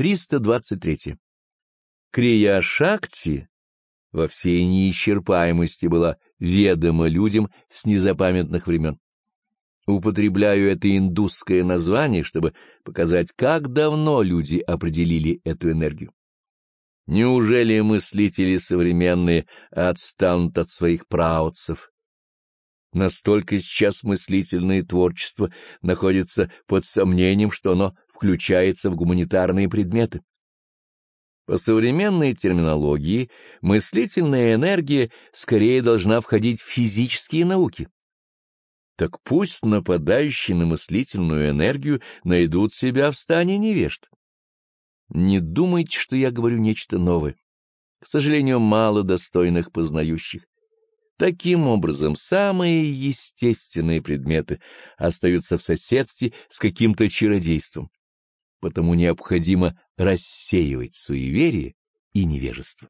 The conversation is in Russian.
323. Крия Шакти во всей неисчерпаемости была ведома людям с незапамятных времен. Употребляю это индусское название, чтобы показать, как давно люди определили эту энергию. Неужели мыслители современные отстанут от своих праотцев? Настолько сейчас мыслительное творчество находится под сомнением, что оно включается в гуманитарные предметы. По современной терминологии мыслительная энергия скорее должна входить в физические науки. Так пусть нападающие на мыслительную энергию найдут себя в стане невежд. Не думайте, что я говорю нечто новое. К сожалению, мало достойных познающих. Таким образом, самые естественные предметы остаются в соседстве с каким-то чародейством потому необходимо рассеивать суеверие и невежество.